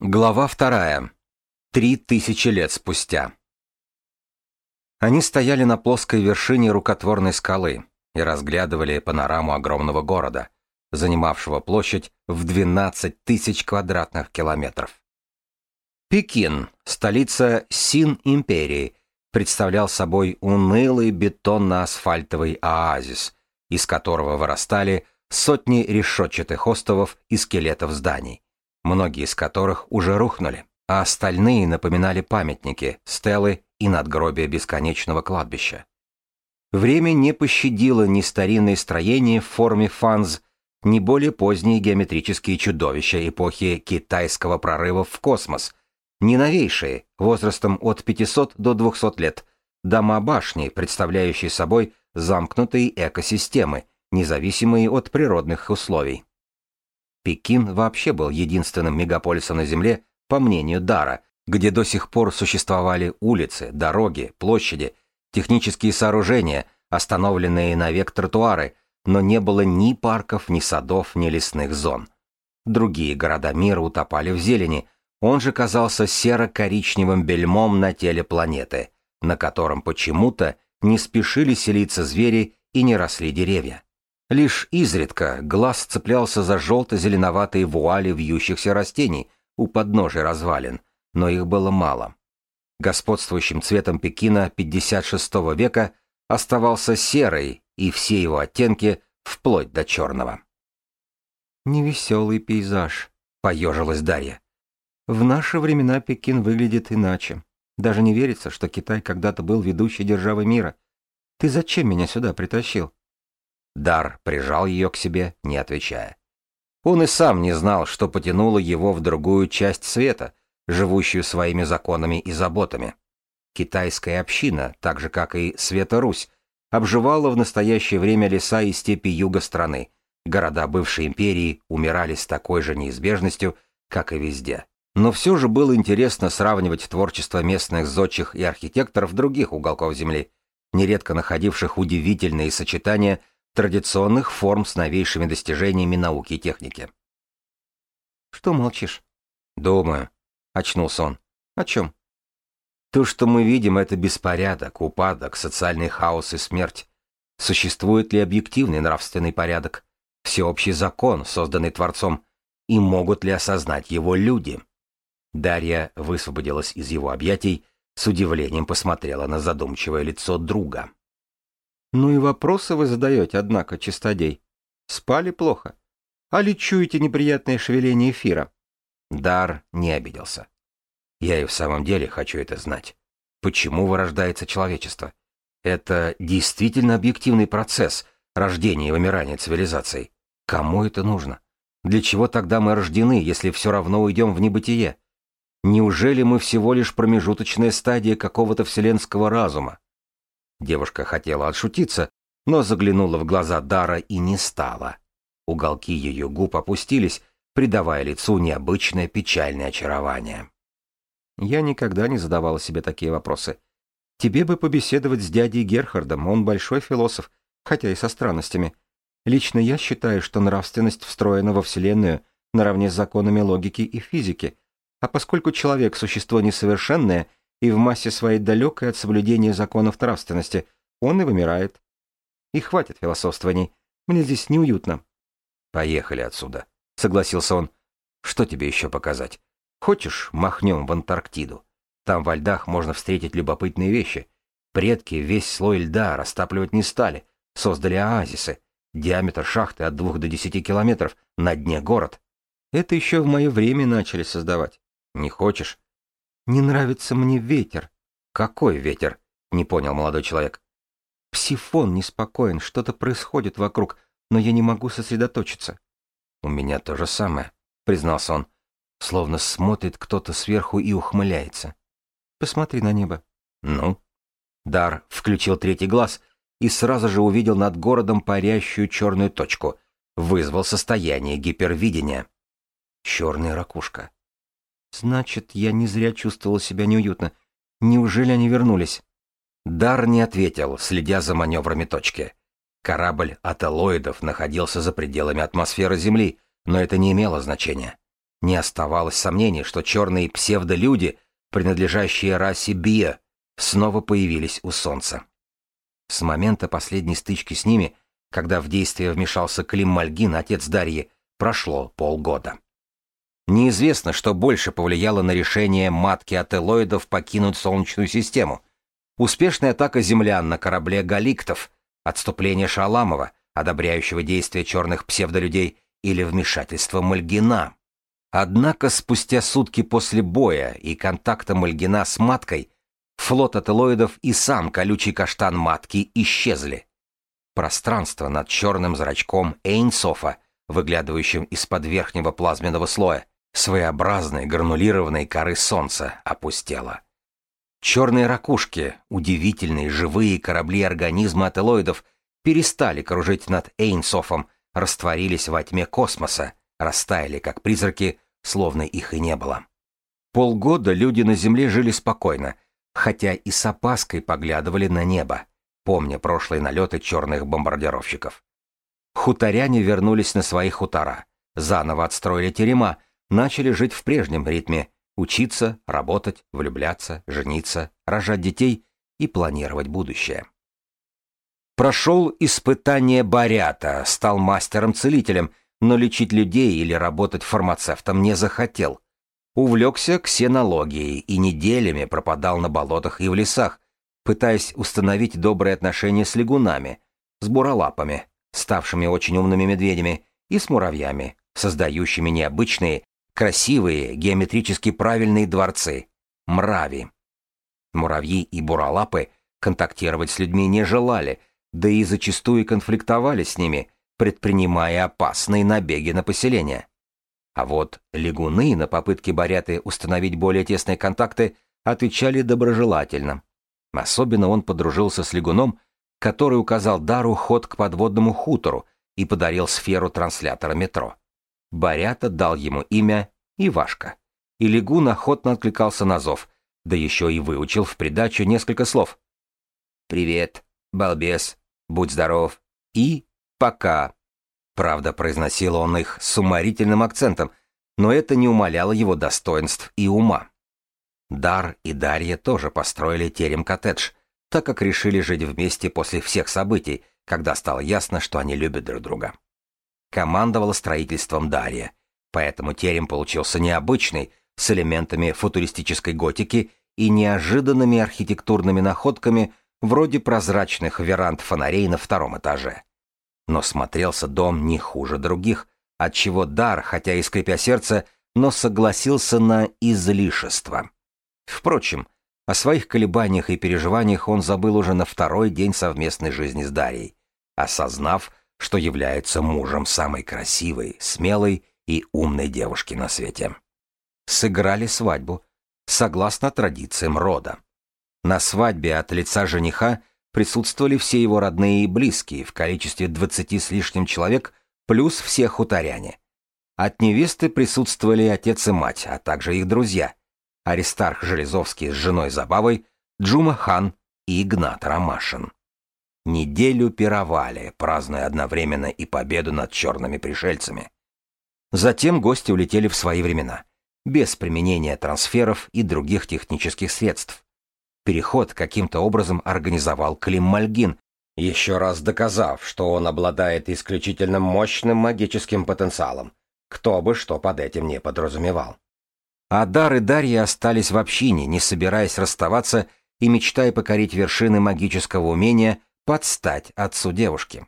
Глава вторая. Три тысячи лет спустя. Они стояли на плоской вершине рукотворной скалы и разглядывали панораму огромного города, занимавшего площадь в 12 тысяч квадратных километров. Пекин, столица Син-империи, представлял собой унылый бетонно-асфальтовый оазис, из которого вырастали сотни решетчатых островов и скелетов зданий многие из которых уже рухнули, а остальные напоминали памятники, стелы и надгробия бесконечного кладбища. Время не пощадило ни старинные строения в форме фанз, ни более поздние геометрические чудовища эпохи китайского прорыва в космос, ни новейшие, возрастом от 500 до 200 лет, дома-башни, представляющие собой замкнутые экосистемы, независимые от природных условий. Пекин вообще был единственным мегаполисом на Земле, по мнению Дара, где до сих пор существовали улицы, дороги, площади, технические сооружения, остановленные на век тротуары, но не было ни парков, ни садов, ни лесных зон. Другие города мира утопали в зелени, он же казался серо-коричневым бельмом на теле планеты, на котором почему-то не спешили селиться звери и не росли деревья. Лишь изредка глаз цеплялся за желто-зеленоватые вуали вьющихся растений у подножия развалин, но их было мало. Господствующим цветом Пекина 56 века оставался серый и все его оттенки вплоть до черного. «Невеселый пейзаж», — поежилась Дарья. «В наши времена Пекин выглядит иначе. Даже не верится, что Китай когда-то был ведущей державой мира. Ты зачем меня сюда притащил?» Дар прижал ее к себе, не отвечая. Он и сам не знал, что потянуло его в другую часть света, живущую своими законами и заботами. Китайская община, так же как и Света-Русь, обживала в настоящее время леса и степи юга страны. Города бывшей империи умирали с такой же неизбежностью, как и везде. Но все же было интересно сравнивать творчество местных зодчих и архитекторов других уголков Земли, нередко находивших удивительные сочетания традиционных форм с новейшими достижениями науки и техники. «Что молчишь?» «Думаю», — очнулся он. «О чем?» «То, что мы видим, это беспорядок, упадок, социальный хаос и смерть. Существует ли объективный нравственный порядок, всеобщий закон, созданный Творцом, и могут ли осознать его люди?» Дарья высвободилась из его объятий, с удивлением посмотрела на задумчивое лицо друга. Ну и вопросы вы задаете, однако, чистодей. Спали плохо? А ли чуете неприятное шевеление эфира? Дар не обиделся. Я и в самом деле хочу это знать. Почему вырождается человечество? Это действительно объективный процесс рождения и вымирания цивилизаций. Кому это нужно? Для чего тогда мы рождены, если все равно уйдем в небытие? Неужели мы всего лишь промежуточная стадия какого-то вселенского разума? Девушка хотела отшутиться, но заглянула в глаза Дара и не стала. Уголки ее губ опустились, придавая лицу необычное печальное очарование. Я никогда не задавала себе такие вопросы. Тебе бы побеседовать с дядей Герхардом, он большой философ, хотя и со странностями. Лично я считаю, что нравственность встроена во Вселенную наравне с законами логики и физики, а поскольку человек – существо несовершенное – и в массе своей далекой от соблюдения законов нравственности, он и вымирает. И хватит философствований, мне здесь неуютно. Поехали отсюда, согласился он. Что тебе еще показать? Хочешь, махнем в Антарктиду? Там во льдах можно встретить любопытные вещи. Предки весь слой льда растапливать не стали, создали оазисы. Диаметр шахты от двух до десяти километров, на дне город. Это еще в мое время начали создавать. Не хочешь? Не нравится мне ветер. Какой ветер? Не понял молодой человек. Псифон неспокоен, что-то происходит вокруг, но я не могу сосредоточиться. У меня то же самое, признался он. Словно смотрит кто-то сверху и ухмыляется. Посмотри на небо. Ну? Дар включил третий глаз и сразу же увидел над городом парящую черную точку. Вызвал состояние гипервидения. Черная ракушка. Значит, я не зря чувствовал себя неуютно. Неужели они вернулись? Дар не ответил, следя за маневрами точки. Корабль ателоидов находился за пределами атмосферы Земли, но это не имело значения. Не оставалось сомнений, что черные псевдолюди, принадлежащие расе Бия, снова появились у Солнца. С момента последней стычки с ними, когда в действие вмешался Клим Мальгин, отец Дарьи, прошло полгода. Неизвестно, что больше повлияло на решение матки ателоидов покинуть Солнечную систему. Успешная атака землян на корабле галиктов, отступление Шаламова, одобряющего действия черных псевдолюдей, или вмешательство Мальгина. Однако спустя сутки после боя и контакта Мальгина с маткой, флот ателоидов и сам колючий каштан матки исчезли. Пространство над черным зрачком Эйнсофа, выглядывающим из-под верхнего плазменного слоя, своеобразной гранулированной коры Солнца, опустело. Черные ракушки, удивительные живые корабли организма ателоидов, перестали кружить над Эйнсофом, растворились во тьме космоса, растаяли как призраки, словно их и не было. Полгода люди на Земле жили спокойно, хотя и с опаской поглядывали на небо, помня прошлые налеты черных бомбардировщиков. Хуторяне вернулись на свои хутора, заново отстроили терема, начали жить в прежнем ритме, учиться, работать, влюбляться, жениться, рожать детей и планировать будущее. Прошел испытание Барята, стал мастером-целителем, но лечить людей или работать фармацевтом не захотел. Увлекся ксенологией и неделями пропадал на болотах и в лесах, пытаясь установить добрые отношения с лягунами, с буролапами, ставшими очень умными медведями, и с муравьями, создающими необычные, красивые, геометрически правильные дворцы – мрави. Муравьи и буролапы контактировать с людьми не желали, да и зачастую конфликтовали с ними, предпринимая опасные набеги на поселение. А вот лягуны на попытки Баряты установить более тесные контакты отвечали доброжелательно. Особенно он подружился с лягуном, который указал Дару ход к подводному хутору и подарил сферу транслятора метро. Барята дал ему имя Ивашка. И Легун охотно откликался на зов, да еще и выучил в придачу несколько слов. «Привет, балбес, будь здоров» и «пока». Правда, произносил он их с уморительным акцентом, но это не умаляло его достоинств и ума. Дар и Дарья тоже построили терем-коттедж, так как решили жить вместе после всех событий, когда стало ясно, что они любят друг друга командовала строительством Дарья, поэтому терем получился необычный, с элементами футуристической готики и неожиданными архитектурными находками вроде прозрачных веранд фонарей на втором этаже. Но смотрелся дом не хуже других, отчего Дар, хотя и скрипя сердце, но согласился на излишество. Впрочем, о своих колебаниях и переживаниях он забыл уже на второй день совместной жизни с Дарьей, осознав, что является мужем самой красивой, смелой и умной девушки на свете. Сыграли свадьбу, согласно традициям рода. На свадьбе от лица жениха присутствовали все его родные и близкие в количестве двадцати с лишним человек, плюс все хуторяне. От невесты присутствовали отец и мать, а также их друзья. Аристарх Железовский с женой Забавой, Джума Хан и Игнат Ромашин. Неделю пировали, празднуя одновременно и победу над черными пришельцами. Затем гости улетели в свои времена, без применения трансферов и других технических средств. Переход каким-то образом организовал Клим Мальгин, еще раз доказав, что он обладает исключительно мощным магическим потенциалом, кто бы что под этим не подразумевал. А Дар и Дарья остались в общине, не собираясь расставаться и мечтая покорить вершины магического умения под стать отцу девушки.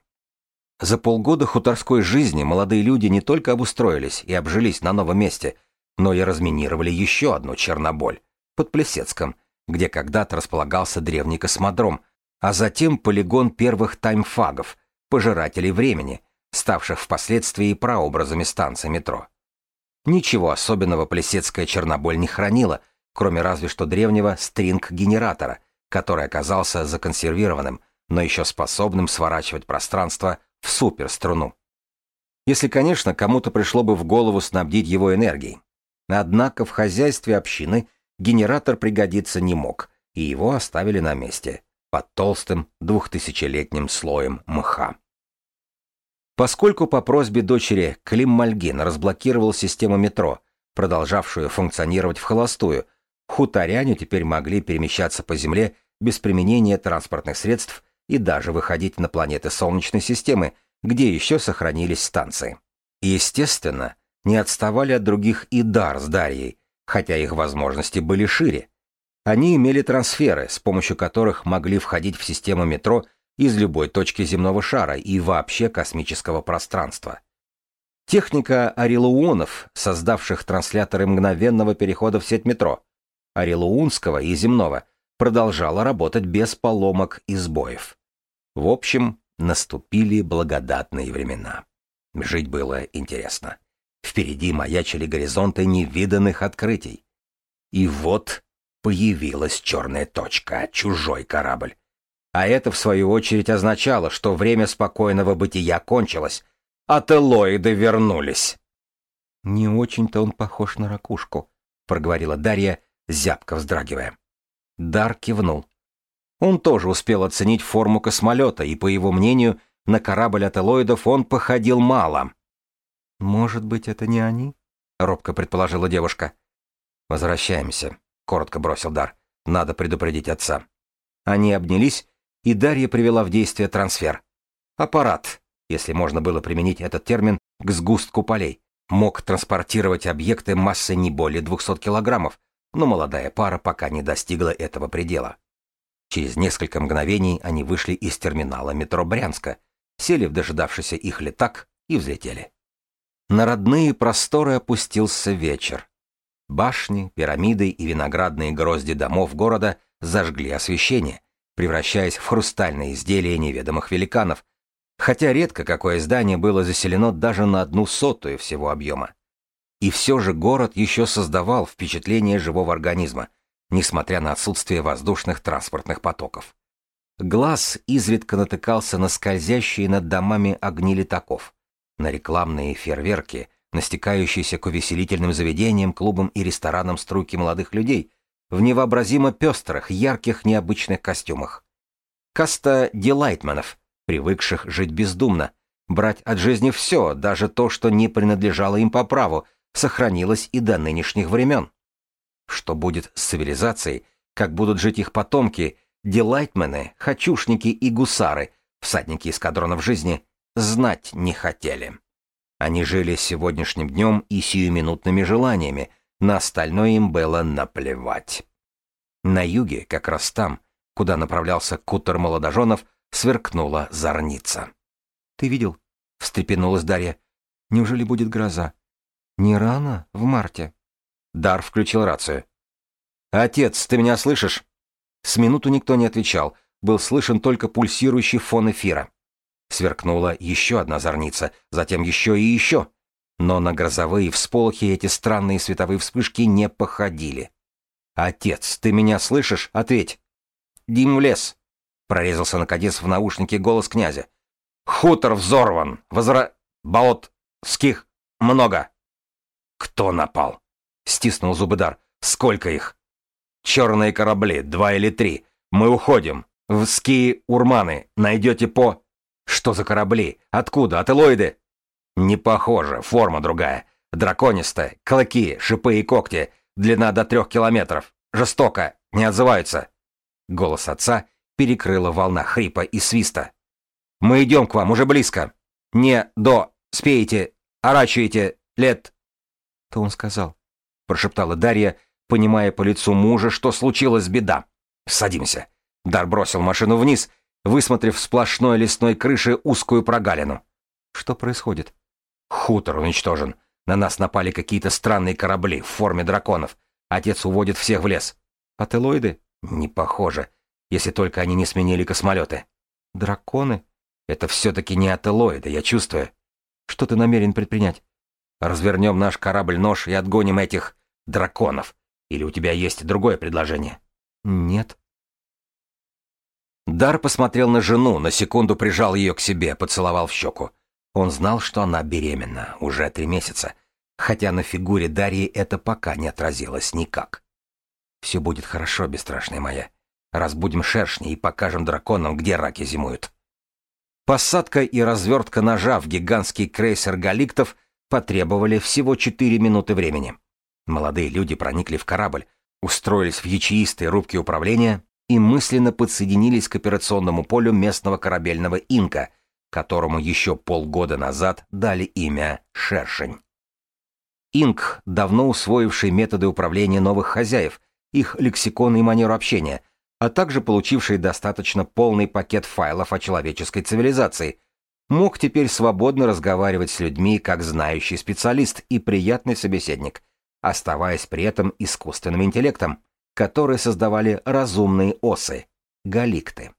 За полгода хуторской жизни молодые люди не только обустроились и обжились на новом месте, но и разминировали еще одну Черноболь, под Плесецком, где когда-то располагался древний космодром, а затем полигон первых таймфагов, пожирателей времени, ставших впоследствии прообразами станции метро. Ничего особенного Плесецкая Черноболь не хранила, кроме разве что древнего стринг-генератора, который оказался законсервированным, но еще способным сворачивать пространство в суперструну. Если, конечно, кому-то пришло бы в голову снабдить его энергией. Однако в хозяйстве общины генератор пригодиться не мог, и его оставили на месте, под толстым двухтысячелетним слоем мха. Поскольку по просьбе дочери Клим Мальгин разблокировал систему метро, продолжавшую функционировать в холостую, хуторяне теперь могли перемещаться по Земле без применения транспортных средств и даже выходить на планеты Солнечной системы, где еще сохранились станции. естественно, не отставали от других и Дар с Дарьей, хотя их возможности были шире. Они имели трансферы, с помощью которых могли входить в систему метро из любой точки земного шара и вообще космического пространства. Техника орелуонов, создавших трансляторы мгновенного перехода в сеть метро, орелуунского и земного, продолжала работать без поломок и сбоев. В общем, наступили благодатные времена. Жить было интересно. Впереди маячили горизонты невиданных открытий. И вот появилась черная точка, чужой корабль. А это, в свою очередь, означало, что время спокойного бытия кончилось, а телоиды вернулись. «Не очень-то он похож на ракушку», — проговорила Дарья, зябко вздрагивая. Дар кивнул. Он тоже успел оценить форму космолета, и, по его мнению, на корабль от элоидов он походил мало. «Может быть, это не они?» — робко предположила девушка. «Возвращаемся», — коротко бросил Дар. «Надо предупредить отца». Они обнялись, и Дарья привела в действие трансфер. Аппарат, если можно было применить этот термин к сгустку полей, мог транспортировать объекты массой не более 200 килограммов, но молодая пара пока не достигла этого предела. Через несколько мгновений они вышли из терминала метро Брянска, сели в дожидавшийся их летак и взлетели. На родные просторы опустился вечер. Башни, пирамиды и виноградные грозди домов города зажгли освещение, превращаясь в хрустальные изделия неведомых великанов, хотя редко какое здание было заселено даже на одну сотую всего объема. И все же город еще создавал впечатление живого организма, несмотря на отсутствие воздушных транспортных потоков. Глаз изредка натыкался на скользящие над домами огни летаков, на рекламные фейерверки, на стекающиеся к увеселительным заведениям, клубам и ресторанам струйки молодых людей, в невообразимо пестрых, ярких, необычных костюмах. Каста дилайтманов, привыкших жить бездумно, брать от жизни все, даже то, что не принадлежало им по праву, сохранилось и до нынешних времен. Что будет с цивилизацией, как будут жить их потомки, дилайтмены, хочушники и гусары, всадники эскадронов жизни, знать не хотели. Они жили сегодняшним днем и сиюминутными желаниями, на остальное им было наплевать. На юге, как раз там, куда направлялся кутер молодоженов, сверкнула зорница. «Ты видел?» — встрепенулась Дарья. «Неужели будет гроза?» «Не рано? В марте?» Дар включил рацию. «Отец, ты меня слышишь?» С минуту никто не отвечал, был слышен только пульсирующий фон эфира. Сверкнула еще одна зорница, затем еще и еще. Но на грозовые всполохи эти странные световые вспышки не походили. «Отец, ты меня слышишь? Ответь!» «Дим в лес!» — прорезался наконец в наушнике голос князя. «Хутор взорван! Возра... болот... ских... много!» «Кто напал?» — стиснул зубы Дар. «Сколько их?» «Черные корабли, два или три. Мы уходим. В ски Урманы. Найдете по...» Что за корабли? Откуда? От Элоиды? Не похоже, форма другая. Драконистая, клыки, шипы и когти, длина до трех километров. Жестоко, не отзываются. Голос отца перекрыла волна хрипа и свиста. «Мы идем к вам, уже близко. Не до, спеете, орачивайте, лет...» «То он сказал», — прошептала Дарья, понимая по лицу мужа, что случилась беда. «Садимся». Дар бросил машину вниз высмотрев в сплошной лесной крыше узкую прогалину. Что происходит? Хутор уничтожен. На нас напали какие-то странные корабли в форме драконов. Отец уводит всех в лес. Ателоиды? Не похоже. Если только они не сменили космолеты. Драконы? Это все-таки не ателоиды, я чувствую. Что ты намерен предпринять? Развернем наш корабль-нож и отгоним этих драконов. Или у тебя есть другое предложение? Нет. Дар посмотрел на жену, на секунду прижал ее к себе, поцеловал в щеку. Он знал, что она беременна, уже три месяца, хотя на фигуре Дарьи это пока не отразилось никак. «Все будет хорошо, бесстрашная моя. Разбудим шершни и покажем драконам, где раки зимуют». Посадка и развертка ножа в гигантский крейсер галиктов потребовали всего четыре минуты времени. Молодые люди проникли в корабль, устроились в ячеистые рубки управления и мысленно подсоединились к операционному полю местного корабельного инка, которому еще полгода назад дали имя Шершень. Инк, давно усвоивший методы управления новых хозяев, их лексикон и манеру общения, а также получивший достаточно полный пакет файлов о человеческой цивилизации, мог теперь свободно разговаривать с людьми как знающий специалист и приятный собеседник, оставаясь при этом искусственным интеллектом, которые создавали разумные осы — галикты.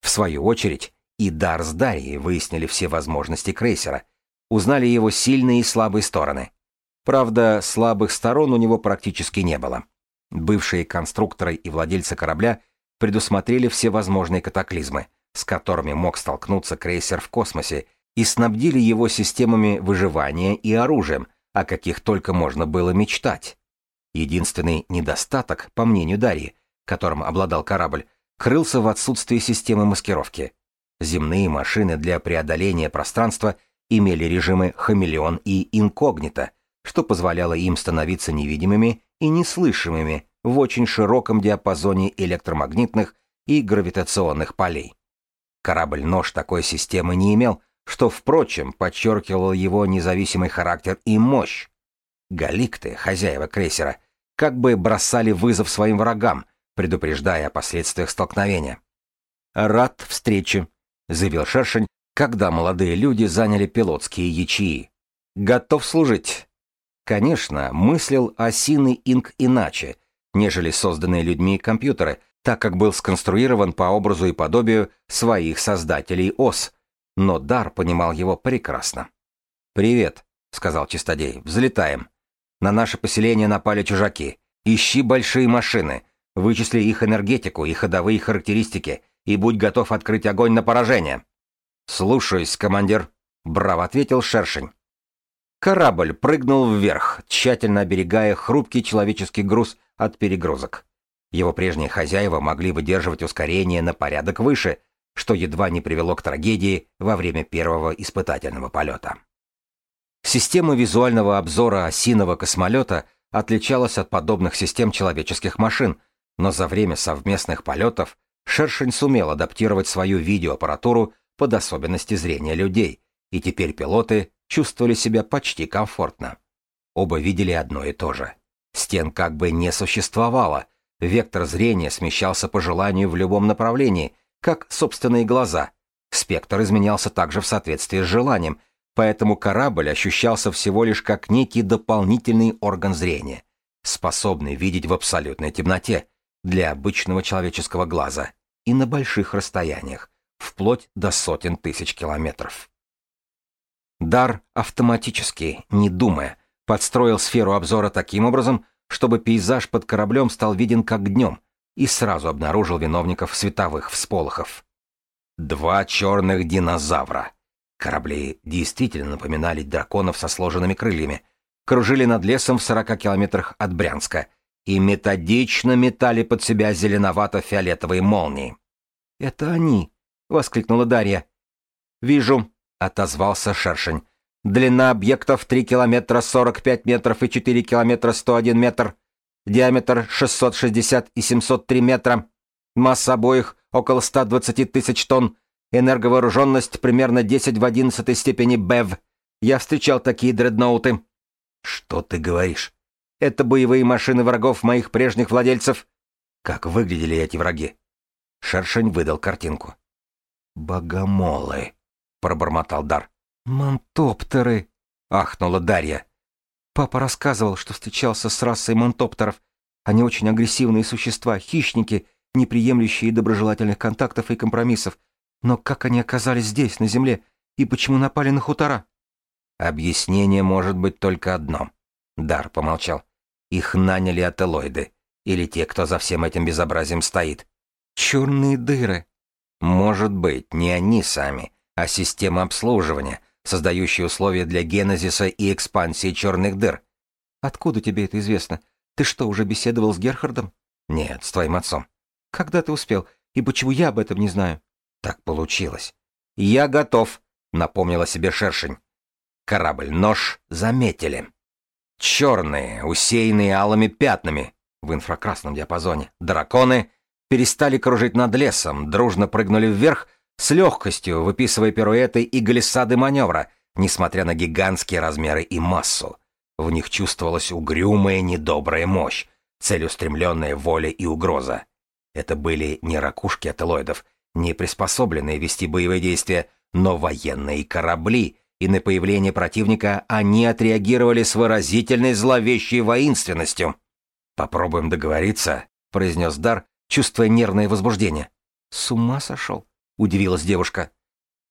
В свою очередь, и Дар с Дарьей выяснили все возможности крейсера, узнали его сильные и слабые стороны. Правда, слабых сторон у него практически не было. Бывшие конструкторы и владельцы корабля предусмотрели все возможные катаклизмы, с которыми мог столкнуться крейсер в космосе, и снабдили его системами выживания и оружием, о каких только можно было мечтать. Единственный недостаток, по мнению Дарьи, которым обладал корабль, крылся в отсутствии системы маскировки. Земные машины для преодоления пространства имели режимы хамелеон и инкогнито, что позволяло им становиться невидимыми и неслышимыми в очень широком диапазоне электромагнитных и гравитационных полей. Корабль-нож такой системы не имел, что, впрочем, подчеркивал его независимый характер и мощь. Галикты, хозяева крейсера, как бы бросали вызов своим врагам, предупреждая о последствиях столкновения. «Рад встрече», — заявил Шершень, когда молодые люди заняли пилотские ячеи. «Готов служить». Конечно, мыслил осиный инк иначе, нежели созданные людьми компьютеры, так как был сконструирован по образу и подобию своих создателей ОС, но Дар понимал его прекрасно. «Привет», — сказал Чистодей, — «взлетаем. На наше поселение напали чужаки. Ищи большие машины, вычисли их энергетику и ходовые характеристики, и будь готов открыть огонь на поражение». «Слушаюсь, командир», — браво ответил Шершень. Корабль прыгнул вверх, тщательно оберегая хрупкий человеческий груз от перегрузок. Его прежние хозяева могли выдерживать ускорение на порядок выше, что едва не привело к трагедии во время первого испытательного полета. Система визуального обзора осиного космолета отличалась от подобных систем человеческих машин, но за время совместных полетов Шершень сумел адаптировать свою видеоаппаратуру под особенности зрения людей, и теперь пилоты чувствовали себя почти комфортно. Оба видели одно и то же. Стен как бы не существовало, вектор зрения смещался по желанию в любом направлении, как собственные глаза. Спектр изменялся также в соответствии с желанием, поэтому корабль ощущался всего лишь как некий дополнительный орган зрения, способный видеть в абсолютной темноте для обычного человеческого глаза и на больших расстояниях, вплоть до сотен тысяч километров. Дар автоматически, не думая, подстроил сферу обзора таким образом, чтобы пейзаж под кораблем стал виден как днем, и сразу обнаружил виновников световых всполохов. Два черных динозавра — Корабли действительно напоминали драконов со сложенными крыльями, кружили над лесом в 40 километрах от Брянска и методично метали под себя зеленовато-фиолетовые молнии. «Это они!» — воскликнула Дарья. «Вижу», — отозвался Шершень. «Длина объектов 3 километра 45 метров и 4 километра 101 метр. Диаметр 660 и 703 метра. Масса обоих около 120 тысяч тонн. Энерговооруженность примерно 10 в 11 степени БЭВ. Я встречал такие дредноуты. Что ты говоришь? Это боевые машины врагов моих прежних владельцев. Как выглядели эти враги? Шершень выдал картинку. «Богомолы», — пробормотал Дар. «Мантоптеры», — ахнула Дарья. Папа рассказывал, что встречался с расой мантоптеров. Они очень агрессивные существа, хищники, не приемлющие доброжелательных контактов и компромиссов. Но как они оказались здесь, на Земле, и почему напали на хутора? Объяснение может быть только одно. Дар помолчал. Их наняли ателоиды. Или те, кто за всем этим безобразием стоит. Черные дыры. Может быть, не они сами, а система обслуживания, создающая условия для генезиса и экспансии черных дыр. Откуда тебе это известно? Ты что, уже беседовал с Герхардом? Нет, с твоим отцом. Когда ты успел? И почему я об этом не знаю? Так получилось. «Я готов», — напомнила себе шершень. Корабль-нож заметили. Черные, усеянные алыми пятнами в инфракрасном диапазоне, драконы перестали кружить над лесом, дружно прыгнули вверх, с легкостью выписывая пируэты и глиссады маневра, несмотря на гигантские размеры и массу. В них чувствовалась угрюмая недобрая мощь, целеустремленная воля и угроза. Это были не ракушки ателоидов, не приспособленные вести боевые действия, но военные корабли, и на появление противника они отреагировали с выразительной зловещей воинственностью. «Попробуем договориться», — произнес Дар, чувствуя нервное возбуждение. «С ума сошел?» — удивилась девушка.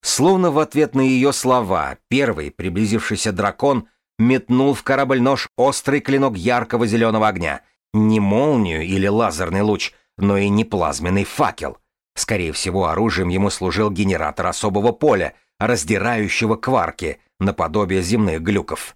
Словно в ответ на ее слова, первый приблизившийся дракон метнул в корабль нож острый клинок яркого зеленого огня. Не молнию или лазерный луч, но и не плазменный факел. Скорее всего, оружием ему служил генератор особого поля, раздирающего кварки, наподобие земных глюков.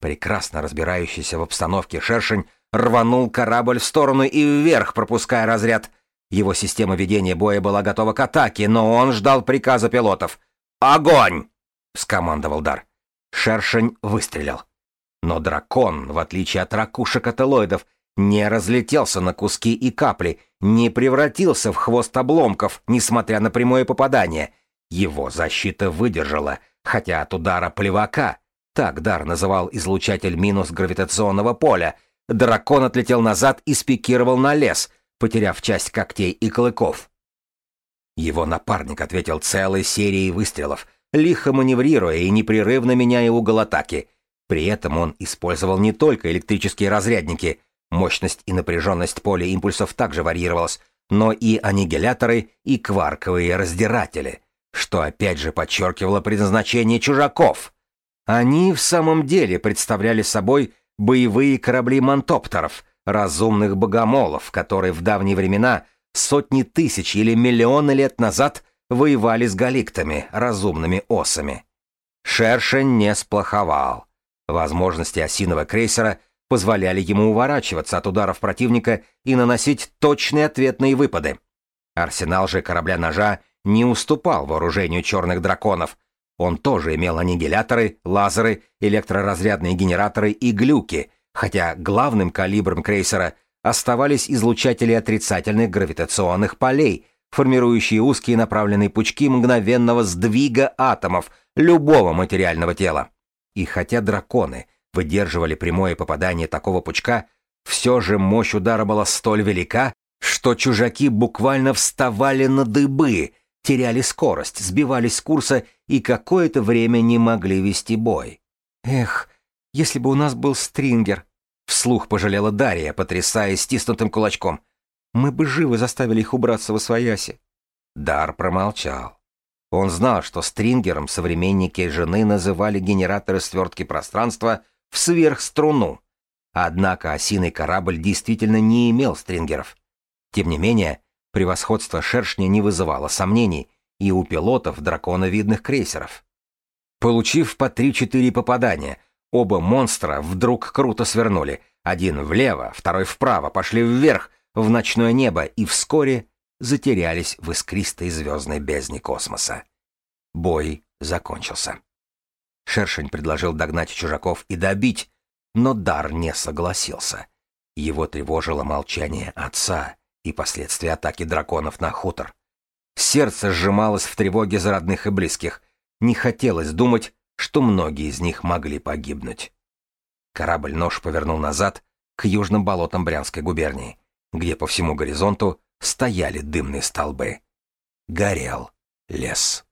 Прекрасно разбирающийся в обстановке шершень рванул корабль в сторону и вверх, пропуская разряд. Его система ведения боя была готова к атаке, но он ждал приказа пилотов. «Огонь!» — скомандовал Дар. Шершень выстрелил. Но дракон, в отличие от ракушек-ателоидов, не разлетелся на куски и капли, не превратился в хвост обломков, несмотря на прямое попадание. Его защита выдержала, хотя от удара плевака, так Дар называл излучатель минус гравитационного поля, дракон отлетел назад и спикировал на лес, потеряв часть когтей и клыков. Его напарник ответил целой серией выстрелов, лихо маневрируя и непрерывно меняя угол атаки. При этом он использовал не только электрические разрядники — Мощность и напряженность поля импульсов также варьировалась, но и аннигиляторы, и кварковые раздиратели, что опять же подчеркивало предназначение чужаков. Они в самом деле представляли собой боевые корабли мантоптеров, разумных богомолов, которые в давние времена, сотни тысяч или миллионы лет назад, воевали с галиктами, разумными осами. Шершень не сплоховал. Возможности осиного крейсера – позволяли ему уворачиваться от ударов противника и наносить точные ответные выпады. Арсенал же корабля-ножа не уступал вооружению черных драконов. Он тоже имел аннигиляторы, лазеры, электроразрядные генераторы и глюки, хотя главным калибром крейсера оставались излучатели отрицательных гравитационных полей, формирующие узкие направленные пучки мгновенного сдвига атомов любого материального тела. И хотя драконы — выдерживали прямое попадание такого пучка, все же мощь удара была столь велика, что чужаки буквально вставали на дыбы, теряли скорость, сбивались с курса и какое-то время не могли вести бой. «Эх, если бы у нас был стрингер!» — вслух пожалела Дарья, потрясая стиснутым кулачком. «Мы бы живо заставили их убраться в освояси». Дар промолчал. Он знал, что стрингером современники жены называли генераторы свертки пространства в сверхструну. Однако осиный корабль действительно не имел стрингеров. Тем не менее, превосходство шершня не вызывало сомнений и у пилотов драконовидных крейсеров. Получив по 3-4 попадания, оба монстра вдруг круто свернули, один влево, второй вправо, пошли вверх, в ночное небо и вскоре затерялись в искристой звездной бездне космоса. Бой закончился. Шершень предложил догнать чужаков и добить, но Дар не согласился. Его тревожило молчание отца и последствия атаки драконов на хутор. Сердце сжималось в тревоге за родных и близких. Не хотелось думать, что многие из них могли погибнуть. Корабль-нож повернул назад к южным болотам Брянской губернии, где по всему горизонту стояли дымные столбы. Горел лес.